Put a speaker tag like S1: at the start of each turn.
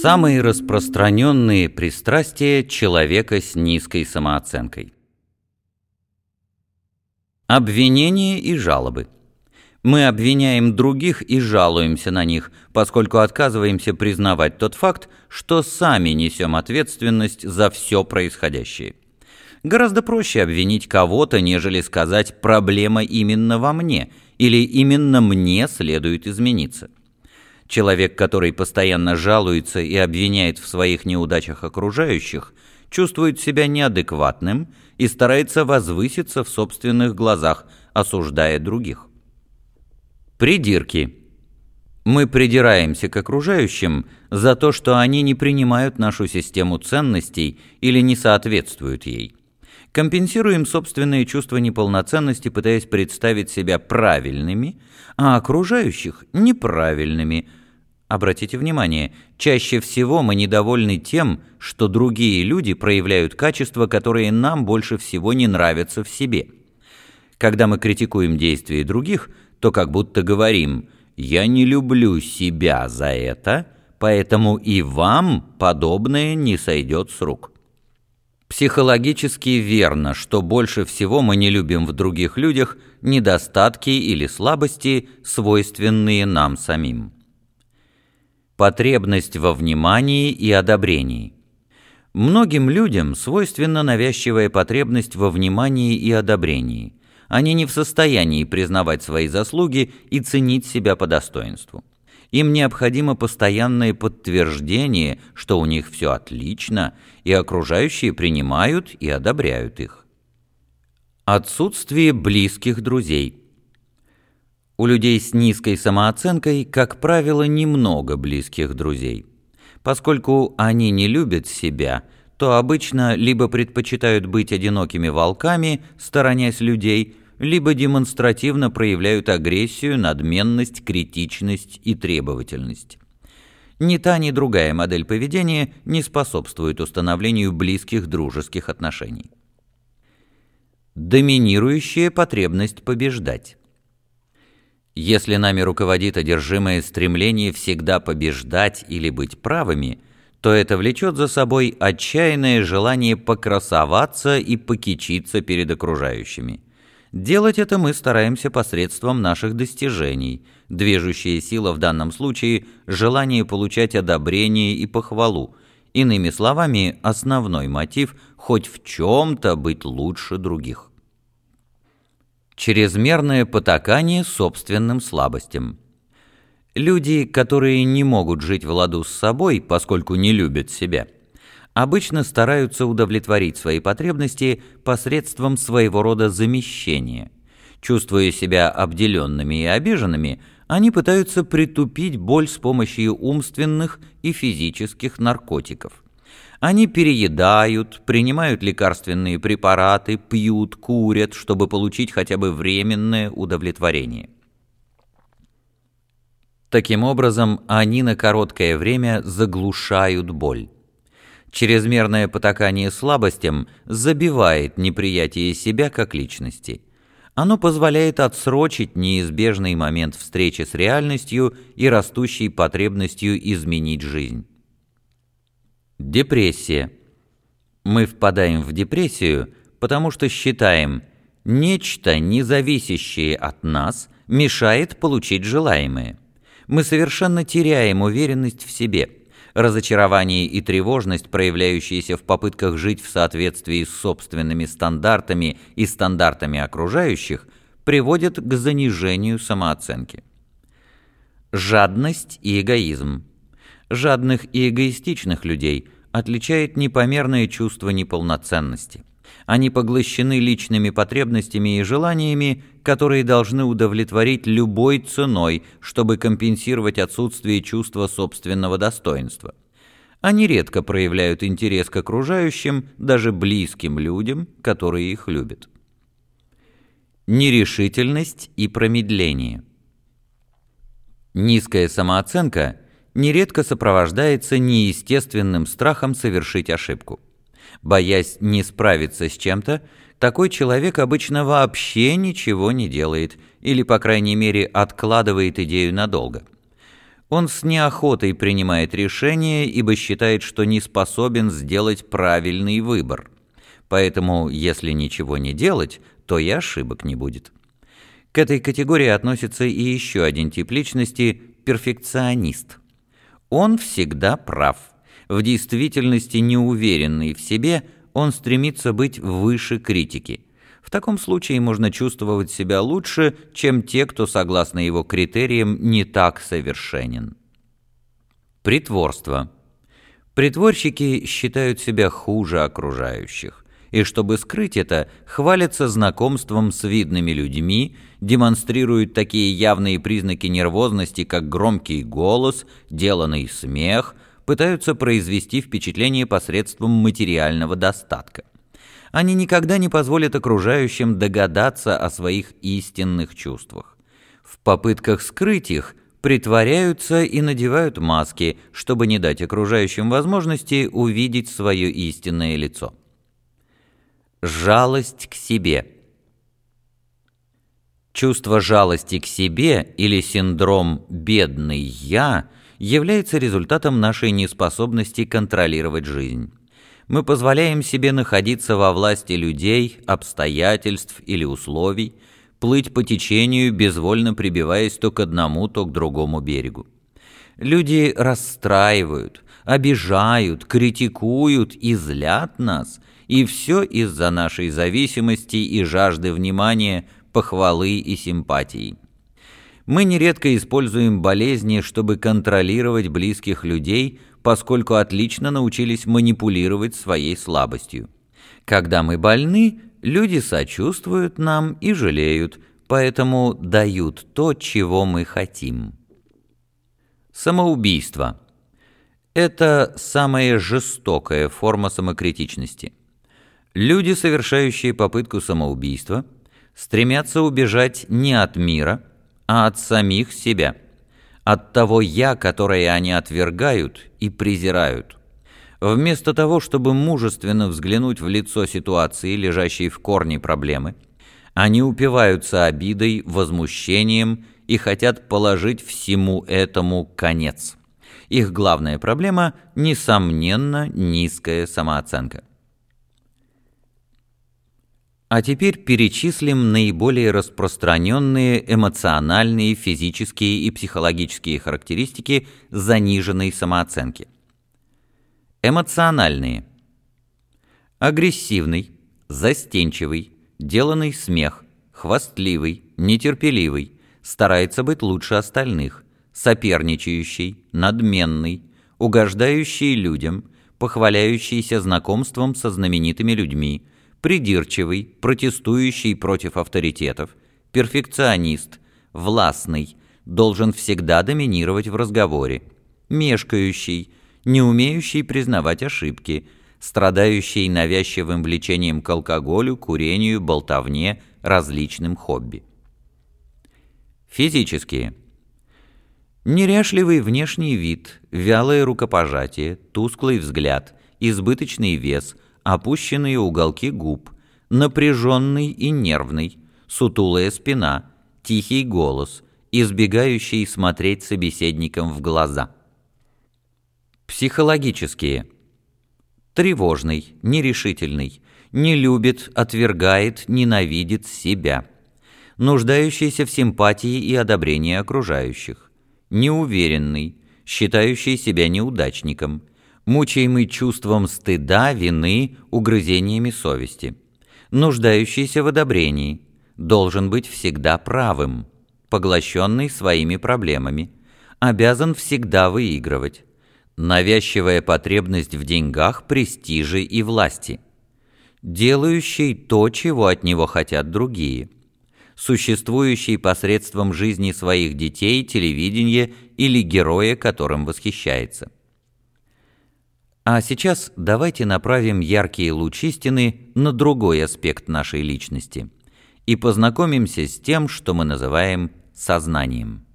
S1: Самые распространенные пристрастия человека с низкой самооценкой. Обвинения и жалобы. Мы обвиняем других и жалуемся на них, поскольку отказываемся признавать тот факт, что сами несем ответственность за все происходящее. Гораздо проще обвинить кого-то, нежели сказать «проблема именно во мне» или «именно мне следует измениться». Человек, который постоянно жалуется и обвиняет в своих неудачах окружающих, чувствует себя неадекватным и старается возвыситься в собственных глазах, осуждая других. Придирки. Мы придираемся к окружающим за то, что они не принимают нашу систему ценностей или не соответствуют ей. Компенсируем собственные чувства неполноценности, пытаясь представить себя правильными, а окружающих – неправильными – Обратите внимание, чаще всего мы недовольны тем, что другие люди проявляют качества, которые нам больше всего не нравятся в себе. Когда мы критикуем действия других, то как будто говорим «я не люблю себя за это», поэтому и вам подобное не сойдет с рук. Психологически верно, что больше всего мы не любим в других людях недостатки или слабости, свойственные нам самим. Потребность во внимании и одобрении. Многим людям свойственна навязчивая потребность во внимании и одобрении. Они не в состоянии признавать свои заслуги и ценить себя по достоинству. Им необходимо постоянное подтверждение, что у них все отлично, и окружающие принимают и одобряют их. Отсутствие близких друзей – у людей с низкой самооценкой, как правило, немного близких друзей. Поскольку они не любят себя, то обычно либо предпочитают быть одинокими волками, сторонясь людей, либо демонстративно проявляют агрессию, надменность, критичность и требовательность. Ни та, ни другая модель поведения не способствует установлению близких дружеских отношений. Доминирующая потребность побеждать. Если нами руководит одержимое стремление всегда побеждать или быть правыми, то это влечет за собой отчаянное желание покрасоваться и покичиться перед окружающими. Делать это мы стараемся посредством наших достижений. Движущая сила в данном случае – желание получать одобрение и похвалу. Иными словами, основной мотив – хоть в чем-то быть лучше других чрезмерное потакание собственным слабостям. Люди, которые не могут жить в ладу с собой, поскольку не любят себя, обычно стараются удовлетворить свои потребности посредством своего рода замещения. Чувствуя себя обделенными и обиженными, они пытаются притупить боль с помощью умственных и физических наркотиков. Они переедают, принимают лекарственные препараты, пьют, курят, чтобы получить хотя бы временное удовлетворение. Таким образом, они на короткое время заглушают боль. Чрезмерное потакание слабостям забивает неприятие себя как личности. Оно позволяет отсрочить неизбежный момент встречи с реальностью и растущей потребностью изменить жизнь. Депрессия. Мы впадаем в депрессию, потому что считаем, нечто, не зависящее от нас, мешает получить желаемое. Мы совершенно теряем уверенность в себе. Разочарование и тревожность, проявляющиеся в попытках жить в соответствии с собственными стандартами и стандартами окружающих, приводят к занижению самооценки. Жадность и эгоизм жадных и эгоистичных людей отличает непомерное чувство неполноценности. Они поглощены личными потребностями и желаниями, которые должны удовлетворить любой ценой, чтобы компенсировать отсутствие чувства собственного достоинства. Они редко проявляют интерес к окружающим, даже близким людям, которые их любят. Нерешительность и промедление. Низкая самооценка – нередко сопровождается неестественным страхом совершить ошибку. Боясь не справиться с чем-то, такой человек обычно вообще ничего не делает или, по крайней мере, откладывает идею надолго. Он с неохотой принимает решение, ибо считает, что не способен сделать правильный выбор. Поэтому, если ничего не делать, то и ошибок не будет. К этой категории относится и еще один тип личности – перфекционист. Он всегда прав. В действительности неуверенный в себе, он стремится быть выше критики – в таком случае можно чувствовать себя лучше, чем те, кто, согласно его критериям, не так совершенен. Притворство. Притворщики считают себя хуже окружающих, и чтобы скрыть это, хвалятся знакомством с видными людьми, демонстрируют такие явные признаки нервозности, как громкий голос, деланный смех, пытаются произвести впечатление посредством материального достатка они никогда не позволят окружающим догадаться о своих истинных чувствах. В попытках скрыть их притворяются и надевают маски, чтобы не дать окружающим возможности увидеть свое истинное лицо. Жалость к себе. Чувство жалости к себе или синдром «бедный я» является результатом нашей неспособности контролировать жизнь мы позволяем себе находиться во власти людей, обстоятельств или условий, плыть по течению, безвольно прибиваясь то к одному, то к другому берегу. Люди расстраивают, обижают, критикуют и злят нас, и все из-за нашей зависимости и жажды внимания, похвалы и симпатии. Мы нередко используем болезни, чтобы контролировать близких людей, поскольку отлично научились манипулировать своей слабостью. Когда мы больны, люди сочувствуют нам и жалеют, поэтому дают то, чего мы хотим. Самоубийство. Это самая жестокая форма самокритичности. Люди, совершающие попытку самоубийства, стремятся убежать не от мира, а от самих себя – от того «я», которое они отвергают и презирают. Вместо того, чтобы мужественно взглянуть в лицо ситуации, лежащей в корне проблемы, они упиваются обидой, возмущением и хотят положить всему этому конец. Их главная проблема, несомненно, низкая самооценка. А теперь перечислим наиболее распространенные эмоциональные, физические и психологические характеристики заниженной самооценки. Эмоциональные. Агрессивный, застенчивый, деланный смех, хвастливый, нетерпеливый, старается быть лучше остальных, соперничающий, надменный, угождающий людям, похваляющийся знакомством со знаменитыми людьми – придирчивый, протестующий против авторитетов, перфекционист, властный, должен всегда доминировать в разговоре, мешкающий, не умеющий признавать ошибки, страдающий навязчивым влечением к алкоголю, курению, болтовне, различным хобби. Физические. Неряшливый внешний вид, вялое рукопожатие, тусклый взгляд, избыточный вес – опущенные уголки губ, напряженный и нервный, сутулая спина, тихий голос, избегающий смотреть собеседникам в глаза. Психологические. Тревожный, нерешительный, не любит, отвергает, ненавидит себя. Нуждающийся в симпатии и одобрении окружающих. Неуверенный, считающий себя неудачником – мучаемый чувством стыда, вины, угрызениями совести, нуждающийся в одобрении, должен быть всегда правым, поглощенный своими проблемами, обязан всегда выигрывать, навязчивая потребность в деньгах, престиже и власти, делающий то, чего от него хотят другие, существующий посредством жизни своих детей, телевидения или героя, которым восхищается. А сейчас давайте направим яркие лучи истины на другой аспект нашей личности и познакомимся с тем, что мы называем сознанием.